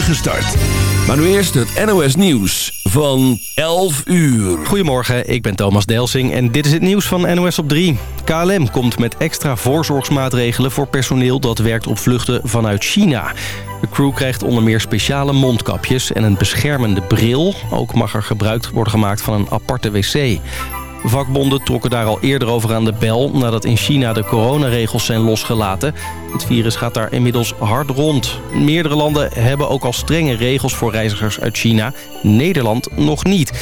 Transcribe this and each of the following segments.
Gestart. Maar nu eerst het NOS Nieuws van 11 uur. Goedemorgen, ik ben Thomas Delsing en dit is het nieuws van NOS op 3. KLM komt met extra voorzorgsmaatregelen voor personeel dat werkt op vluchten vanuit China. De crew krijgt onder meer speciale mondkapjes en een beschermende bril. Ook mag er gebruik worden gemaakt van een aparte wc. Vakbonden trokken daar al eerder over aan de bel... nadat in China de coronaregels zijn losgelaten. Het virus gaat daar inmiddels hard rond. Meerdere landen hebben ook al strenge regels voor reizigers uit China. Nederland nog niet.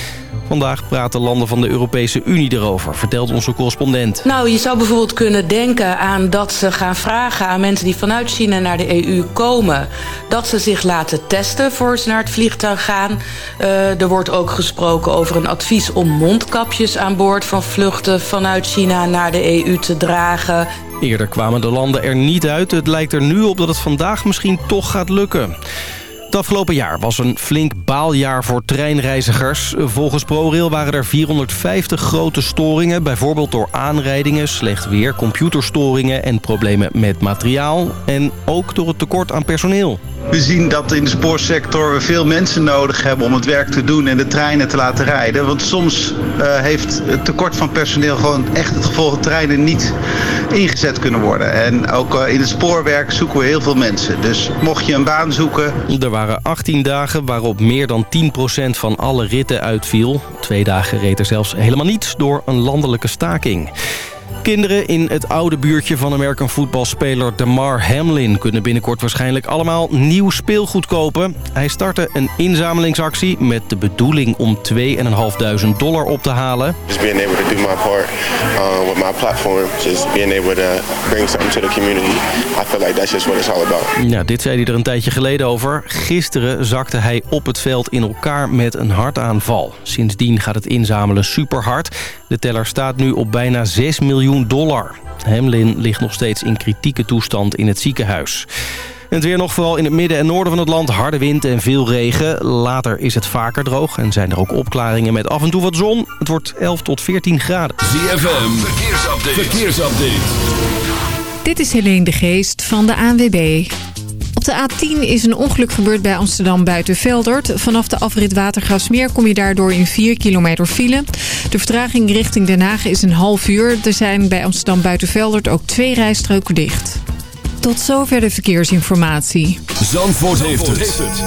Vandaag praten landen van de Europese Unie erover, vertelt onze correspondent. Nou, je zou bijvoorbeeld kunnen denken aan dat ze gaan vragen aan mensen die vanuit China naar de EU komen... dat ze zich laten testen voor ze naar het vliegtuig gaan. Uh, er wordt ook gesproken over een advies om mondkapjes aan boord van vluchten vanuit China naar de EU te dragen. Eerder kwamen de landen er niet uit. Het lijkt er nu op dat het vandaag misschien toch gaat lukken. Het afgelopen jaar was een flink baaljaar voor treinreizigers. Volgens ProRail waren er 450 grote storingen... bijvoorbeeld door aanrijdingen, slecht weer, computerstoringen... en problemen met materiaal. En ook door het tekort aan personeel. We zien dat in de spoorsector we veel mensen nodig hebben om het werk te doen en de treinen te laten rijden. Want soms uh, heeft het tekort van personeel gewoon echt het gevolg dat treinen niet ingezet kunnen worden. En ook uh, in het spoorwerk zoeken we heel veel mensen. Dus mocht je een baan zoeken... Er waren 18 dagen waarop meer dan 10% van alle ritten uitviel. Twee dagen reed er zelfs helemaal niets door een landelijke staking. Kinderen in het oude buurtje van American voetbalspeler DeMar Hamlin... kunnen binnenkort waarschijnlijk allemaal nieuw speelgoed kopen. Hij startte een inzamelingsactie met de bedoeling om 2.500 dollar op te halen. Just being able to do my part uh, with my platform. Just being able to bring something to the community. I feel like that's just what it's all about. Ja, dit zei hij er een tijdje geleden over. Gisteren zakte hij op het veld in elkaar met een hartaanval. Sindsdien gaat het inzamelen super hard. De teller staat nu op bijna 6 miljoen dollar. Hamlin ligt nog steeds in kritieke toestand in het ziekenhuis. En het weer nog vooral in het midden en noorden van het land. Harde wind en veel regen. Later is het vaker droog en zijn er ook opklaringen met af en toe wat zon. Het wordt 11 tot 14 graden. ZFM, verkeersupdate. verkeersupdate. Dit is Helene de Geest van de ANWB. Op de A10 is een ongeluk gebeurd bij Amsterdam buiten Veldert. Vanaf de afrit Watergasmeer kom je daardoor in 4 kilometer file. De vertraging richting Den Haag is een half uur. Er zijn bij Amsterdam buiten Veldert ook twee rijstroken dicht. Tot zover de verkeersinformatie. Zandvoort, heeft, het.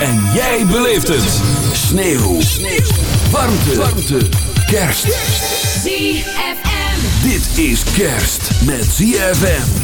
En jij beleeft het. Sneeuw. Sneeuw. Warmte. Warmte. Kerst. ZFM. Dit is kerst met ZFM.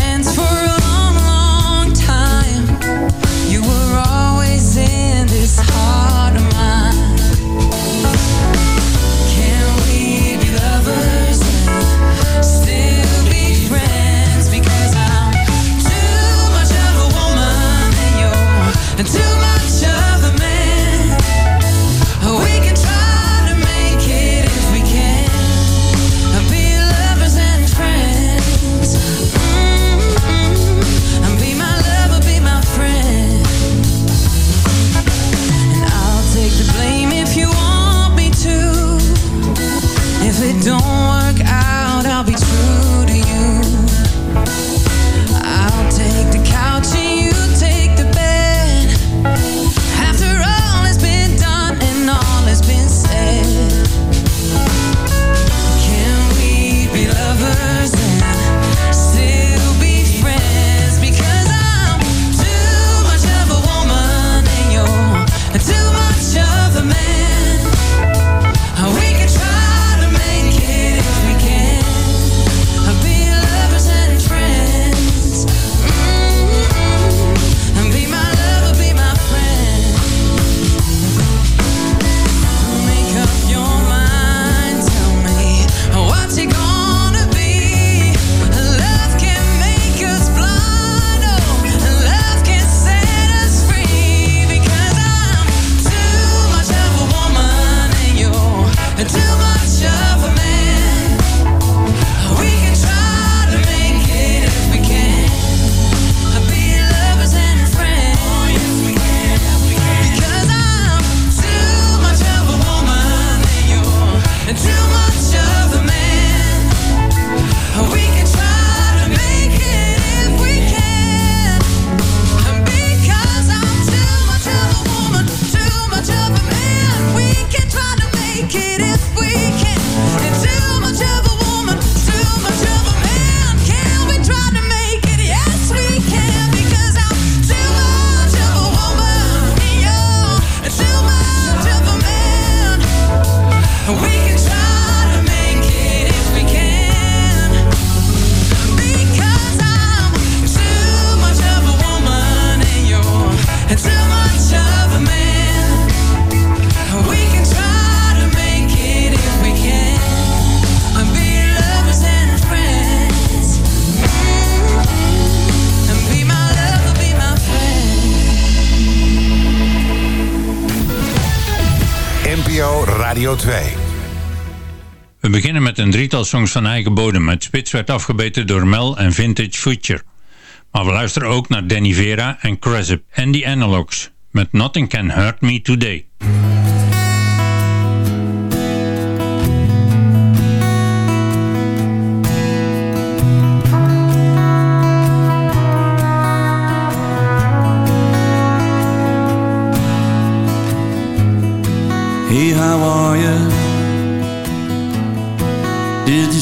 Friends for drietal songs van eigen bodem. met spits werd afgebeten door Mel en Vintage Future. Maar we luisteren ook naar Danny Vera en Cresip en The Analogs met Nothing Can Hurt Me Today.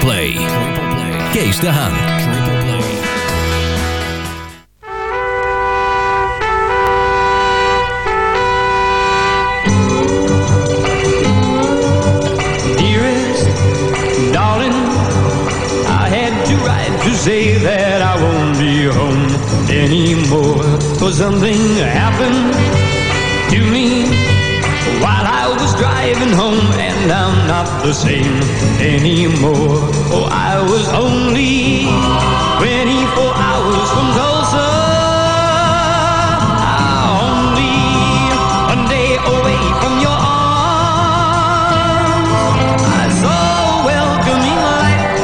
Play. Triple play. Kees de Haan. Dearest, darling, I had to write to say that I won't be home anymore. For something happened to me leaving home and I'm not the same anymore. Oh, I was only 24 hours from Tulsa. Only one day away from your arms. I saw a welcoming light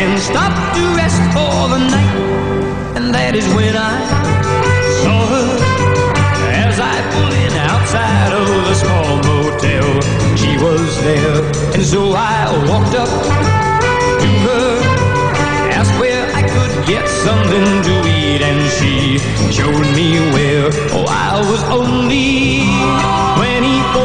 and stopped to rest for the night. And that is when I there. And so I walked up to her, asked where I could get something to eat, and she showed me where. Oh, I was only 24.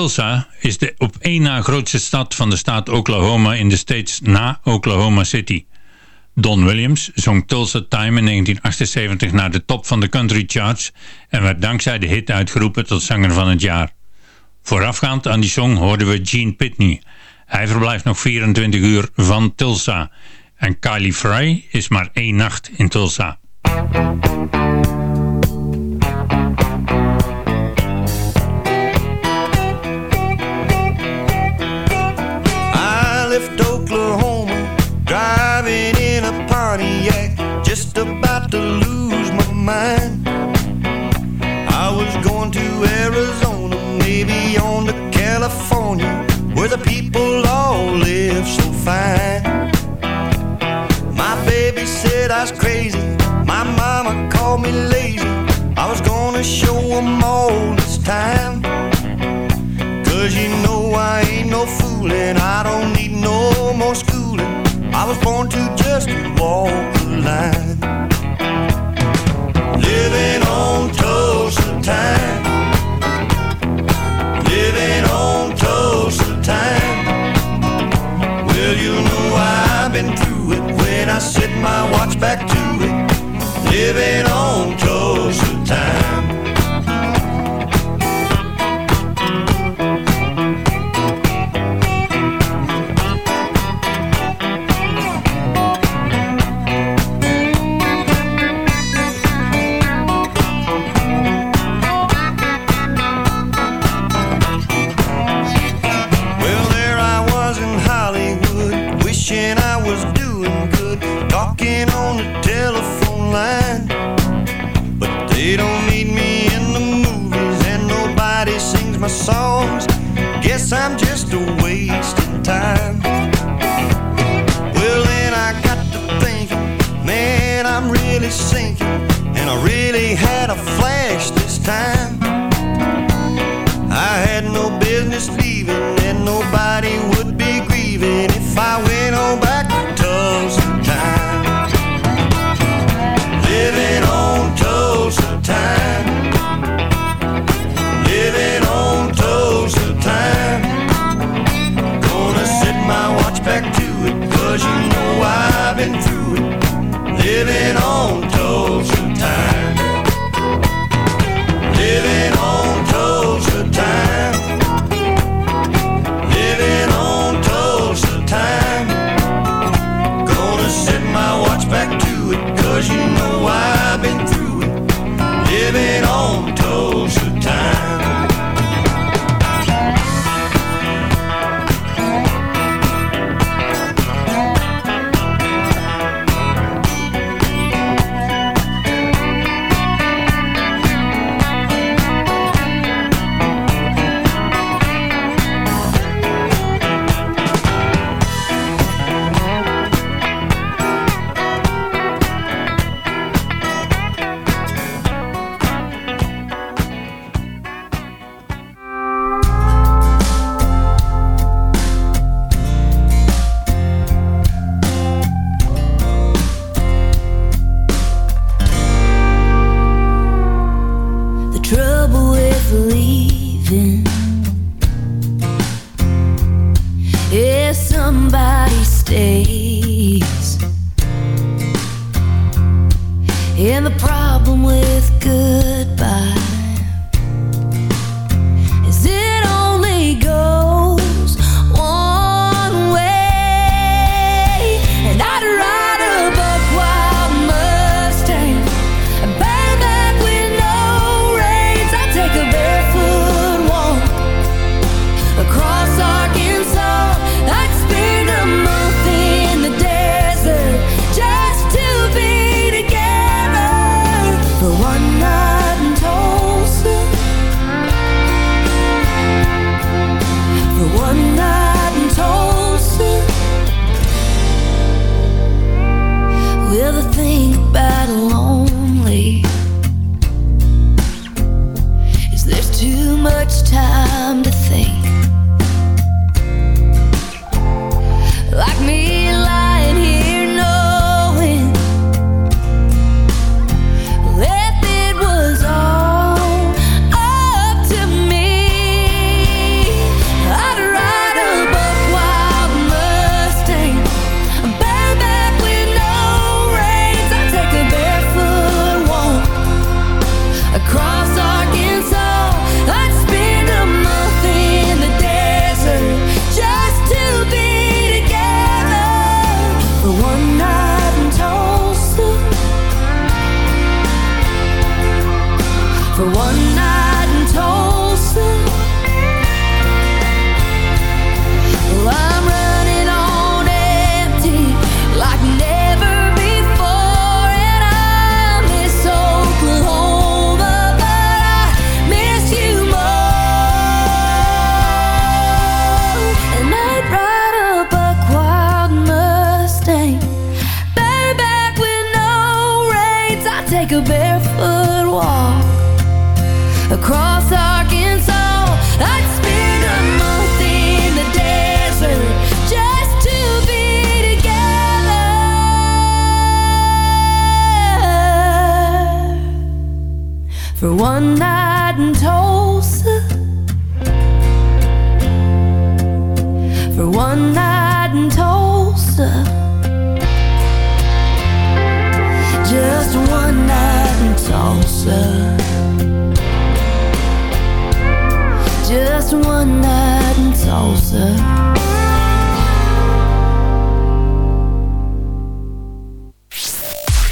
Tulsa is de op één na grootste stad van de staat Oklahoma in de States na Oklahoma City. Don Williams zong Tulsa Time in 1978 naar de top van de country charts en werd dankzij de hit uitgeroepen tot zanger van het jaar. Voorafgaand aan die song hoorden we Gene Pitney. Hij verblijft nog 24 uur van Tulsa en Kylie Fry is maar één nacht in Tulsa.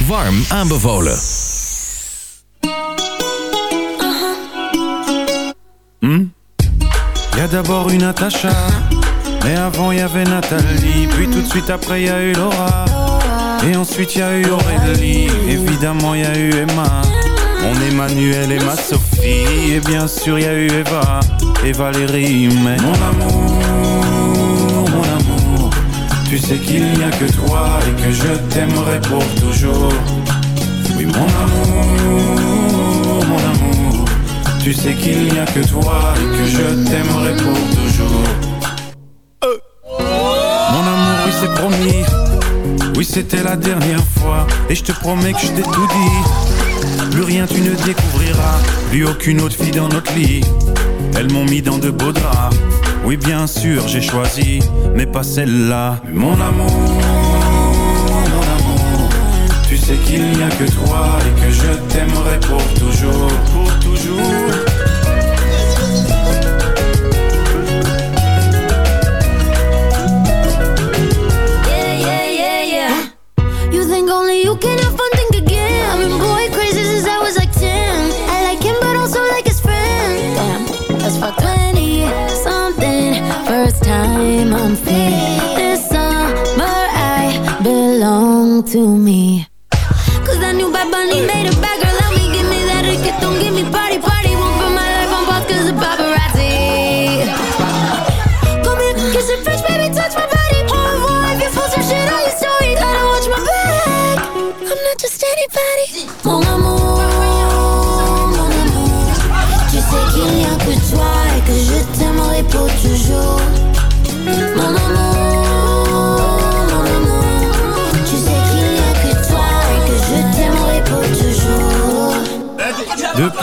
Warm aanbevolen. Uh-huh. Hmm? Y a d'abord une Natacha, mais avant y avait Nathalie, puis tout de suite après y a eu Laura, et ensuite y a eu Aurélie, évidemment y a eu Emma. Mon Emmanuel et ma Sophie Et bien sûr il y a eu Eva et Valérie Mais mon amour, mon amour Tu sais qu'il n'y a que toi Et que je t'aimerai pour toujours. Oui mon amour, mon amour Tu sais qu'il n'y a que toi Et que je t'aimerai pour toujours. Euh. Mon amour oui c'est promis. Oui c'était la dernière fois. Et je te promets que je t'ai tout dit. Plus rien tu ne découvriras. Plus aucune autre fille dans notre lit. Elles m'ont mis dans de beaux draps. Oui, bien sûr, j'ai choisi, mais pas celle-là. Mon amour, mon amour, tu sais qu'il n'y a que toi et que je t'aimerai pour toujours, pour toujours. To me. Cause I knew Bad Bunny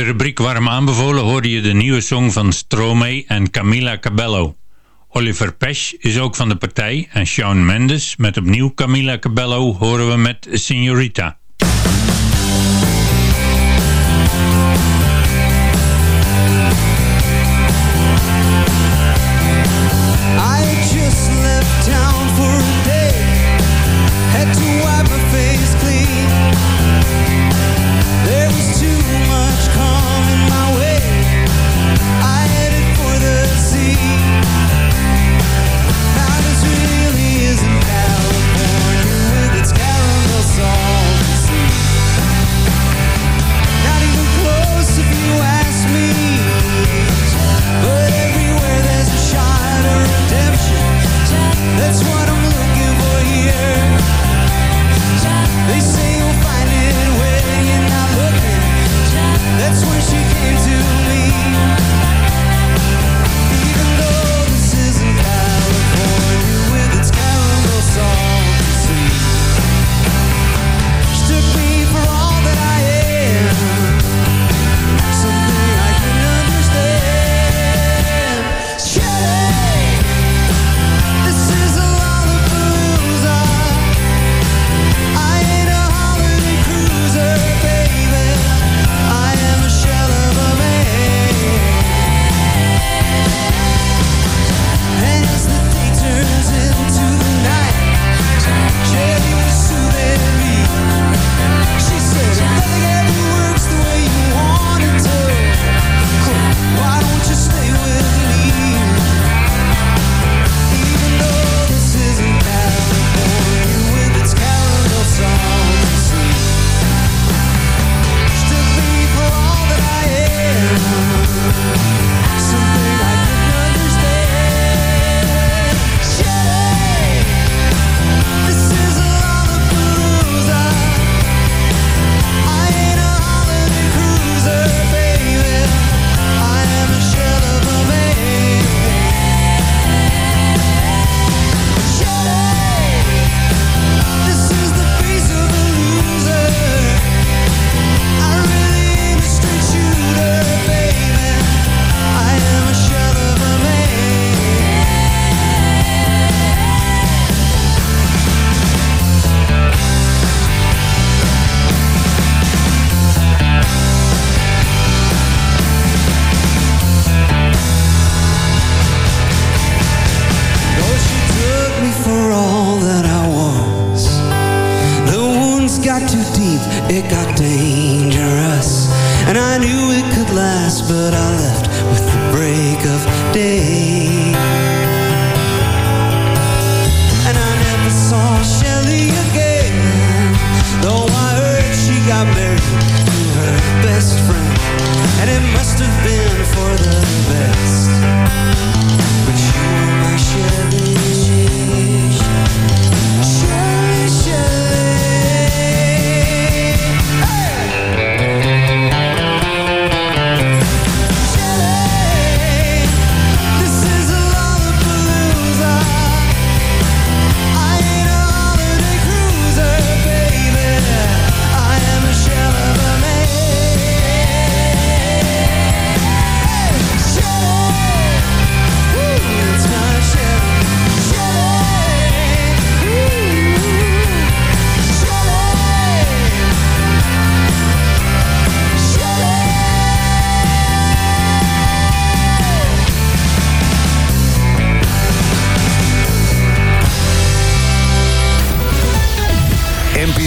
de rubriek Warm aanbevolen hoorde je de nieuwe song van Stromae en Camila Cabello. Oliver Pesch is ook van de partij en Shawn Mendes met opnieuw Camila Cabello horen we met Signorita.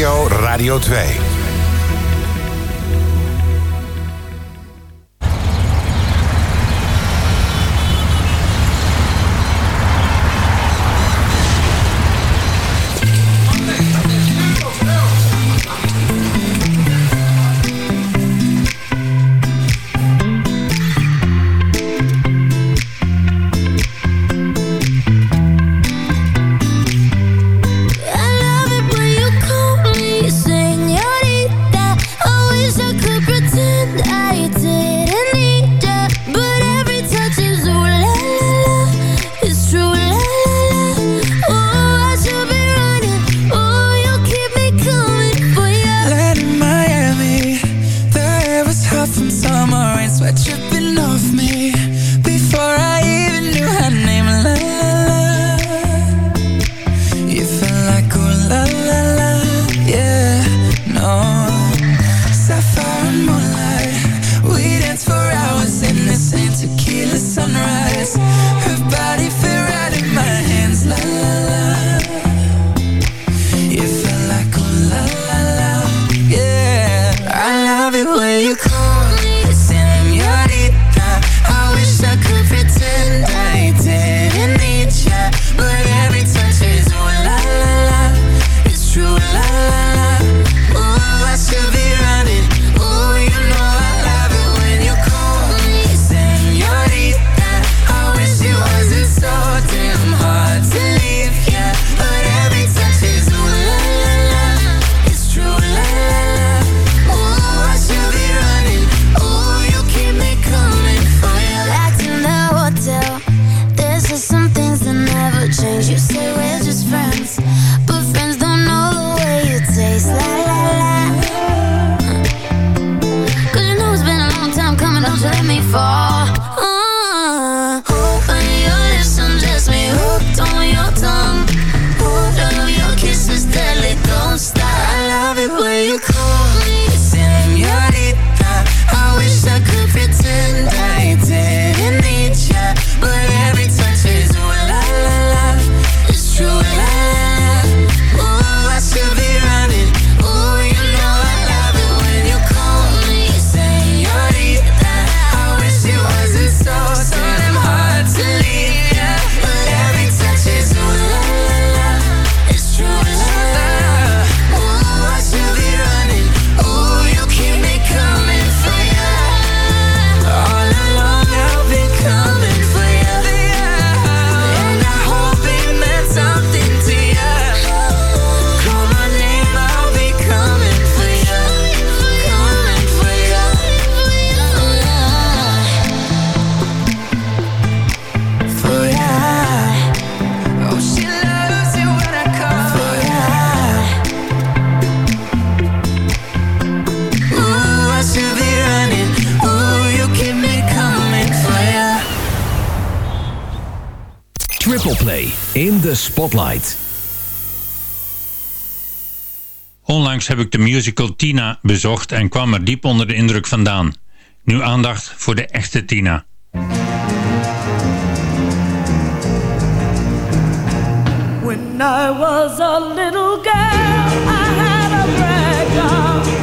NPO Radio 2. Spotlight. Onlangs heb ik de musical Tina bezocht en kwam er diep onder de indruk vandaan. Nu aandacht voor de echte Tina. When I was a little girl, I had a.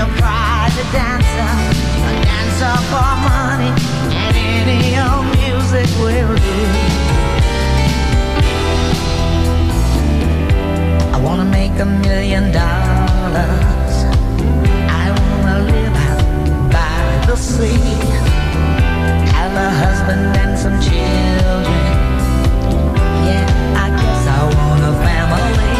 Dancer, a dancer for money, and any old music will do. I wanna make a million dollars. I wanna live by the sea. Have a husband and some children. Yeah, I guess I want a family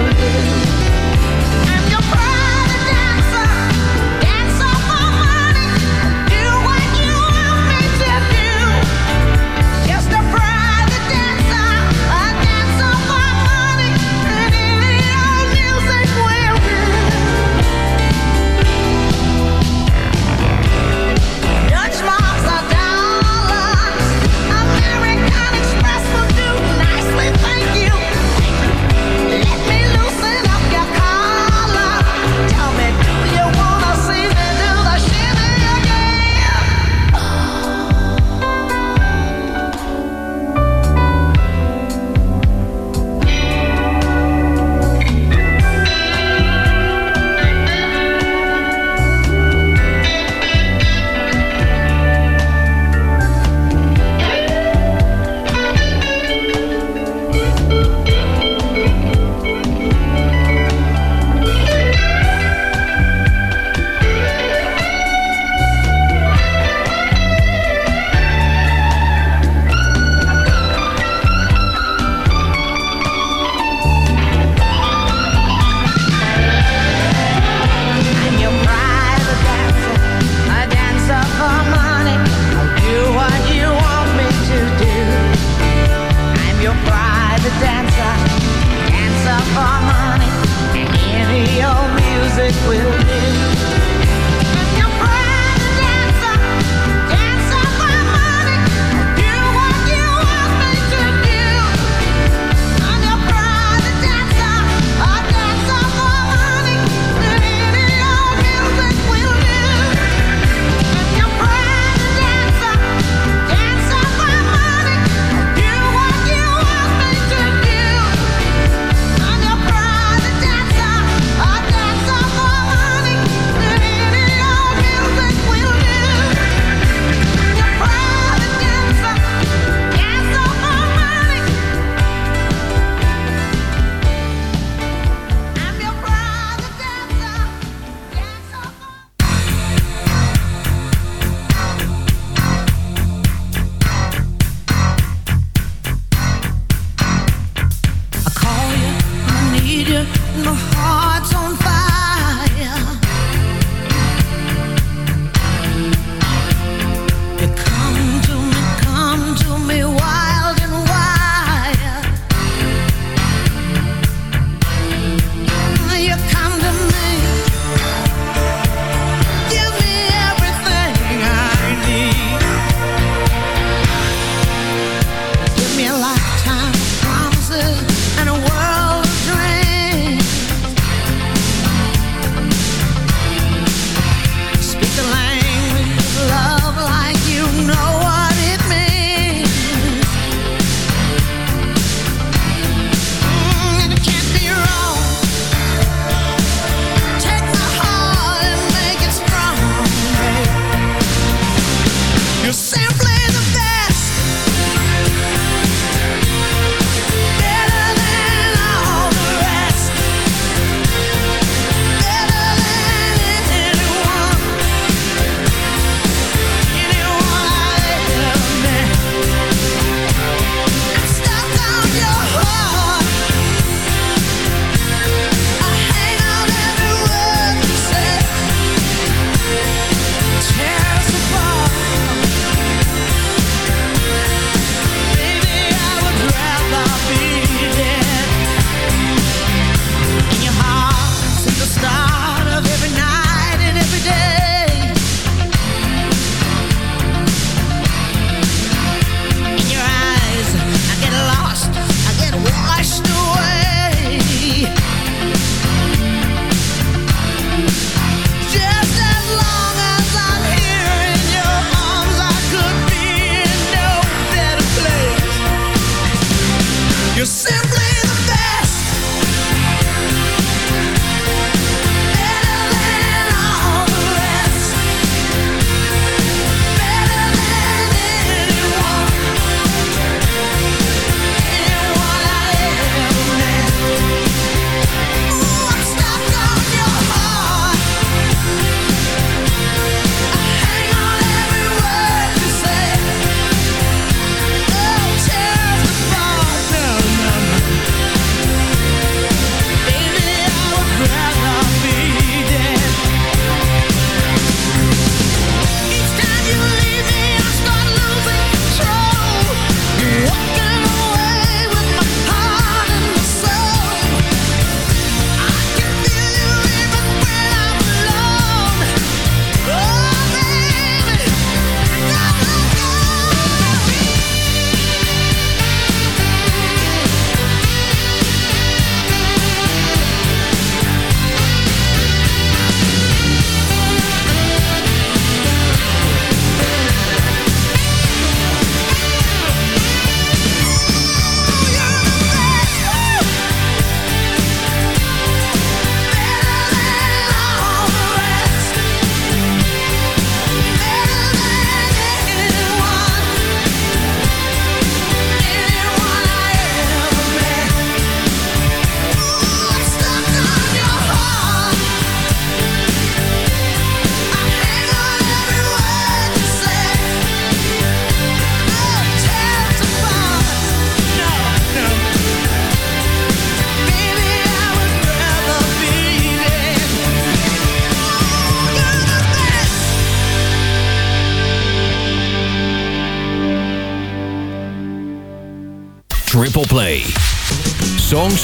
I'll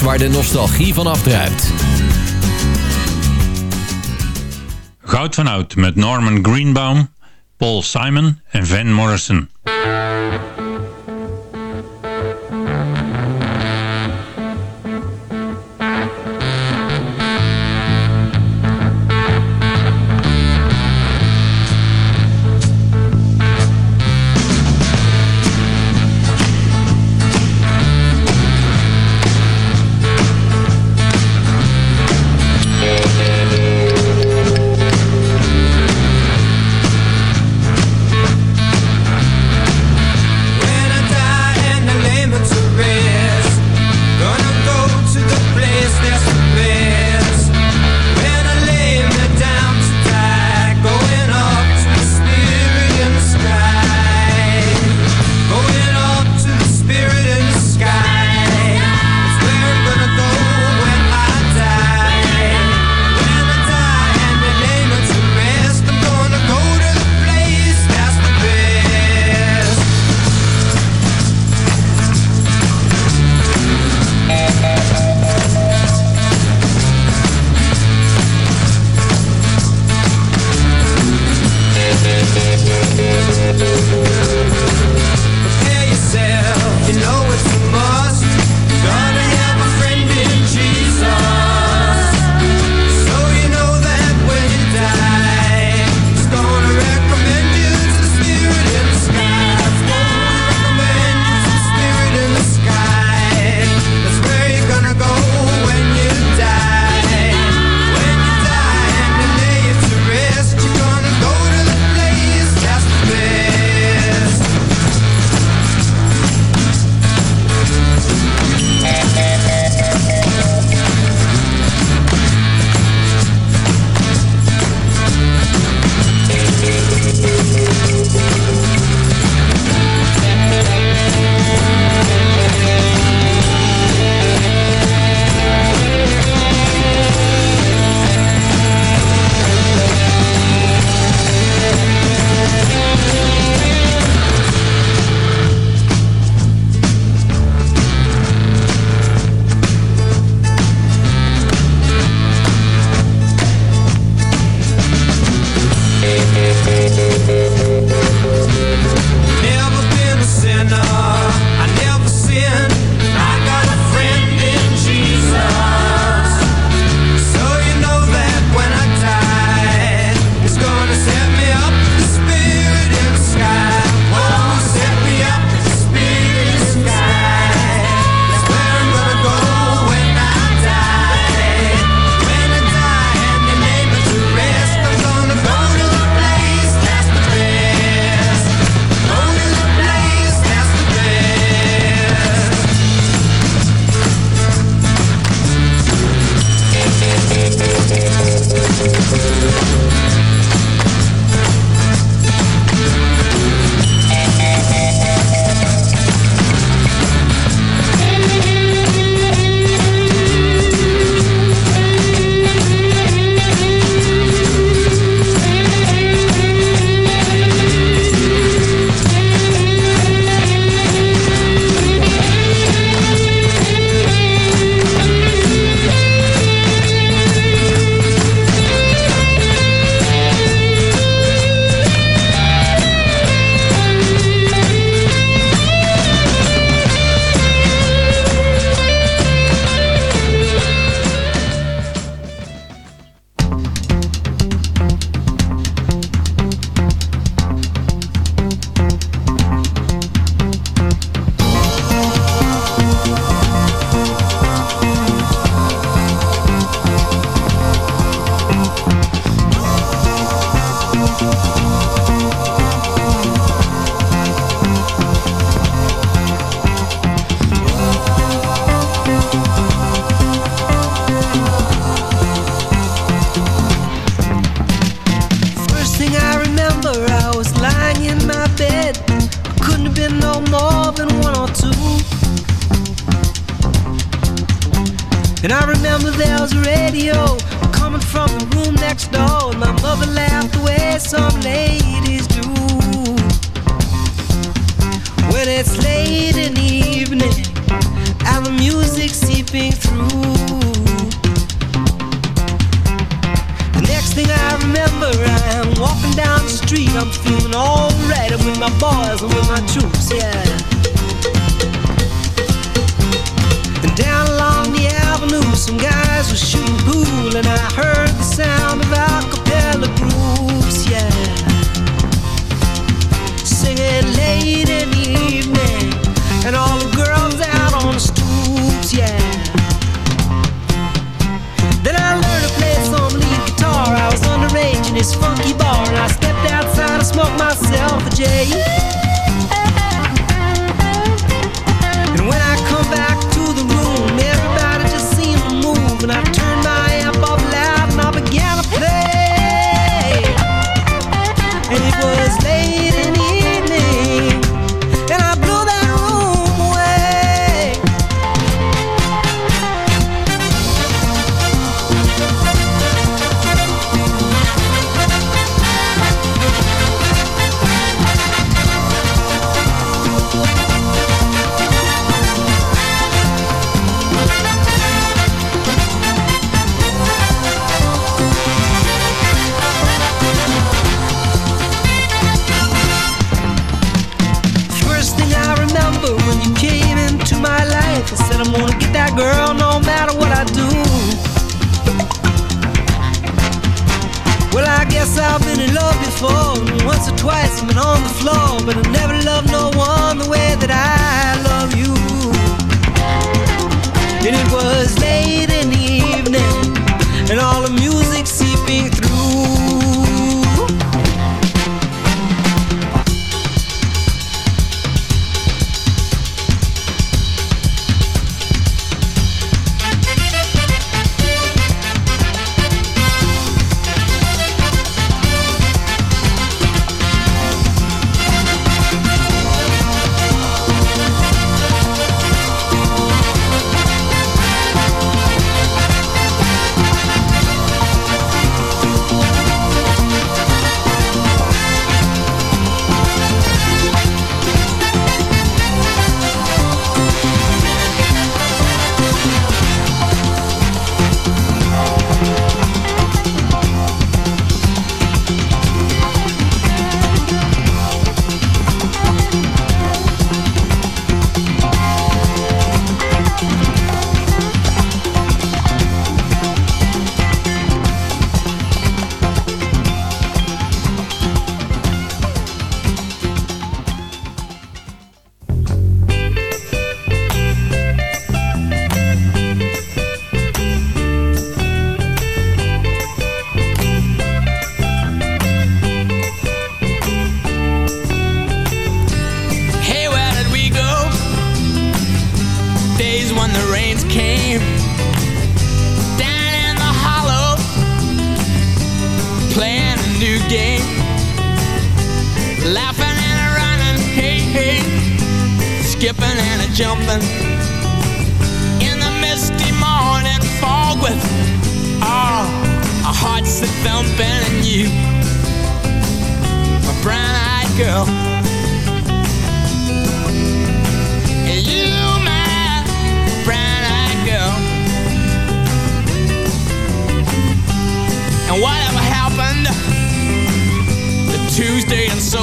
waar de nostalgie van afdruipt. Goud van Oud met Norman Greenbaum, Paul Simon en Van Morrison.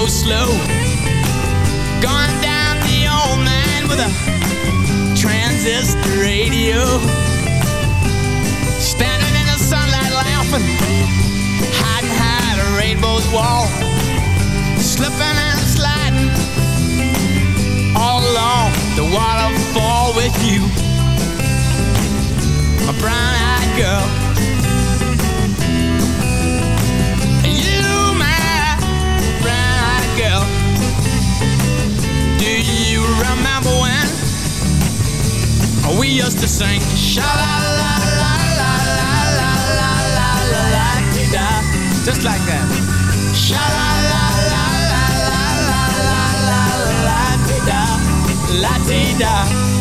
so slow. Going down the old man with a transistor radio. Standing in the sunlight laughing, hiding behind a rainbow's wall. Slipping and sliding all along the waterfall with you. A brown-eyed girl. We used to sing sha la la la la la la la la la la da, just like that. Sha la la la la la la la la la di da, la di da.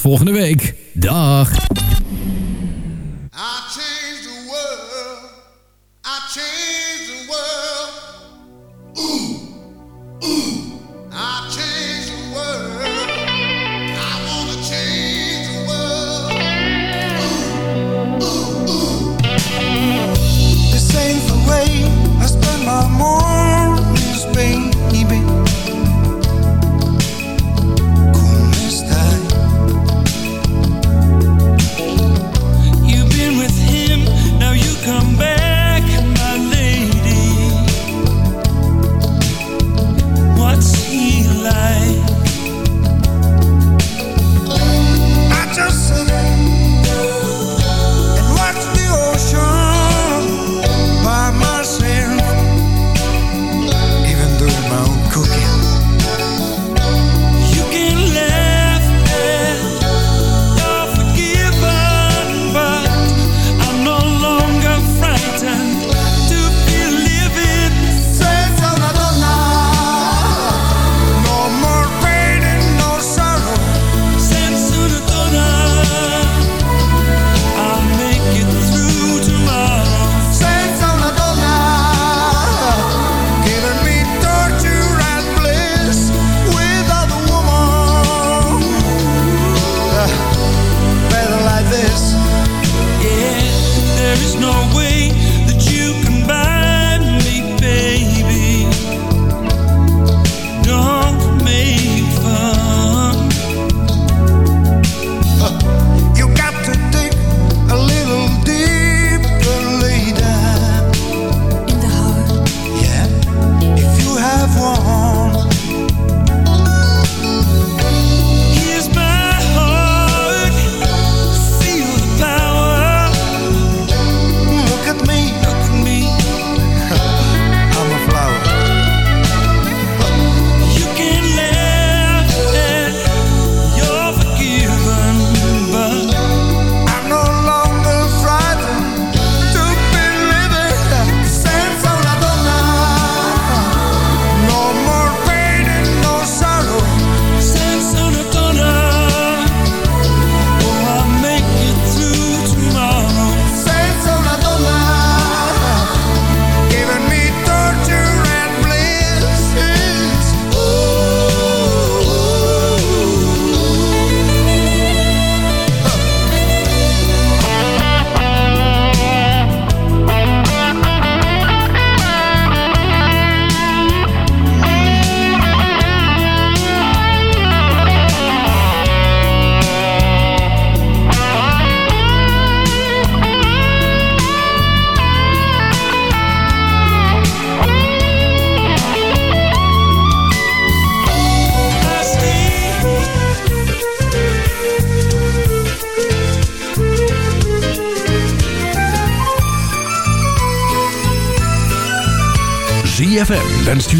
volgende week. Dag!